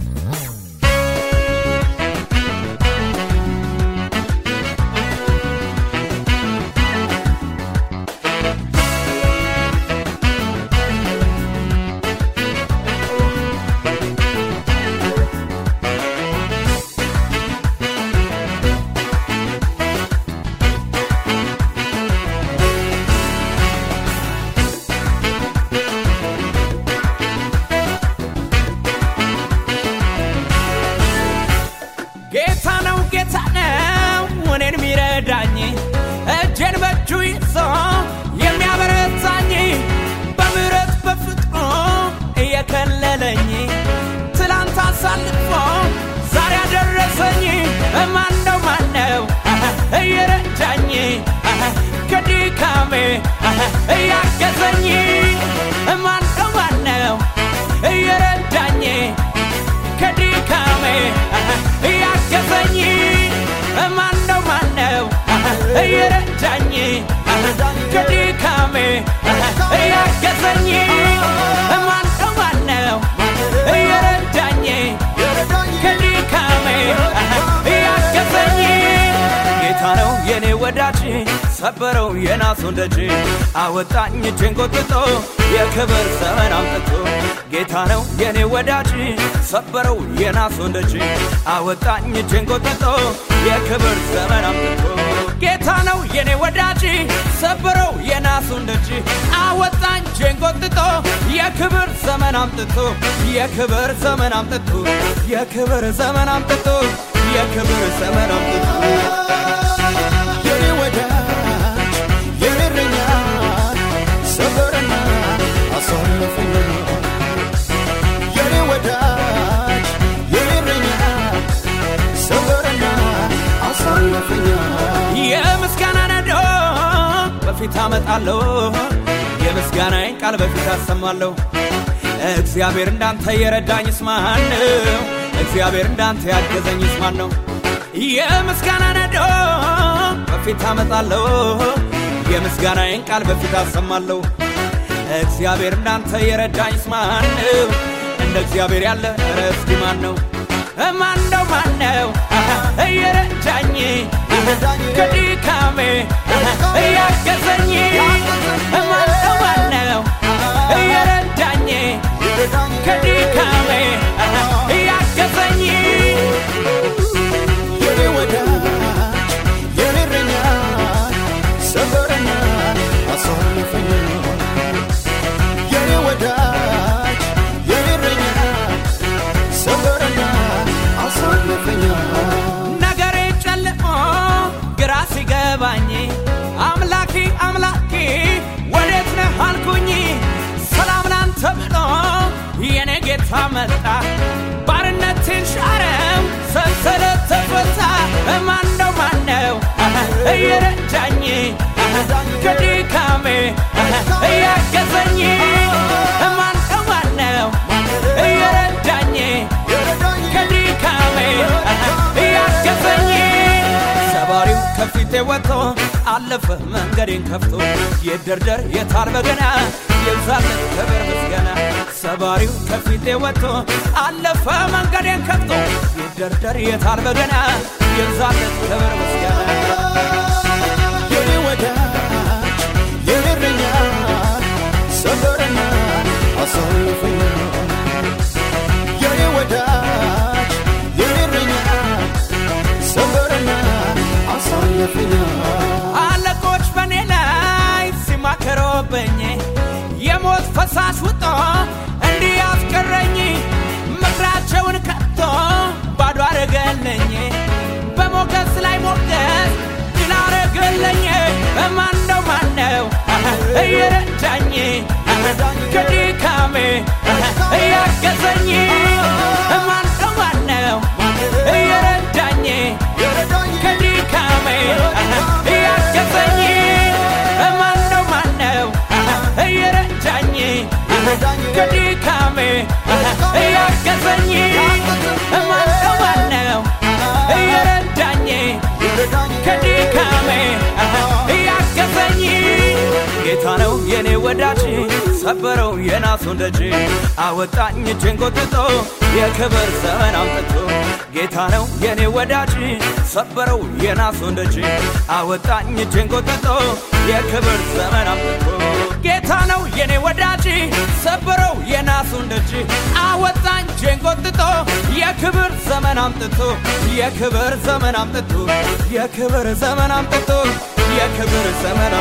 ጌታ እያገዘኝ ማነው ማነው እየረዳኝ ከድካሜ? እያገዘኝ ማነው ማነው እየረዳኝ ከድካሜ? እያገዘኝ ሰበረው የናሱን ደጅ አወጣኝ እጄን ጎትቶ የክብር ዘመን አምጥቶ። ጌታ ነው የኔ ወዳጅ ሰበረው የናሱን ደጅ አወጣኝ እጄን ጎትቶ የክብር ዘመን አምጥቶ። ጌታ ነው የኔ ወዳጅ ሰበረው የናሱን ደጅ አወጣኝ እጄን ጎትቶ የክብር ዘመን አምጥቶ። የክብር ዘመን አምጥቶ የክብር ዘመን አምጥቶ የክብር ዘመን አምጥቶ በፊት አመጣለሁ። የምስጋናዬን ቃል በፊት አሰማለሁ። እግዚአብሔር እንዳንተ የረዳኝስ ማን ነው እግዚአብሔር እንዳንተ ያገዘኝስ ማን ነው የምስጋና ነዶ በፊት አመጣለሁ። የምስጋናዬን ቃል በፊት አሰማለሁ። እግዚአብሔር እንዳንተ የረዳኝስ ማን ነው እንደ እግዚአብሔር ያለ እስኪ ማን ነው ማን ነው ማን ነው እየረዳኝ ከድካሜ እያገዘኝ። ማን ነው ጌታ መጣ። ባርነትን ሻረው ሰንሰለት ተፈታ ማነው? ማነው እየረዳኝ ከድካሜ እያገዘኝ ከፊቴ ወጥቶ አለፈ መንገዴን ከፍቶ የደርደር የታል በገና የብዛለት ክብር ምስጋና። ሰባሪው ከፊቴ ወጥቶ አለፈ መንገዴን ከፍቶ የደርደር የታል በገና የብዛለት ክብር ምስጋና የሞት ፈሳሽ ውጦ እንዲህ ያስቀረኝ ምክራቸውን ከቶ ባዶ አረገለኝ በሞገስ ላይ ሞገስ ድል አረገለኝ ማነው? ማነው እየረዳኝ ከድካሜ ከድካሜ እያገዘኝ ማነው ማነው እየረዳኝ ከድካሜ ጌታ ነው የኔ ወዳጅ ሰበረው የናሱን ደጅ አወጣኝ እጄን ጎትቶ የክብር ዘመን አምጥቶ ጌታ ነው የኔ ወዳጅ። ሰበረው የናሱን ደጅ አወጣኝ እጄን ጎትቶ የክብር ዘመን አምጥቶ ጌታ ነው የኔ ወዳጅ ሰበረው የናሱን ደጅ አወጣኝ እጄን ጎትቶ የክብር ዘመን አምጥቶ የክብር ዘመን አምጥቶ የክብር ዘመን አምጥቶ የክብር ዘመን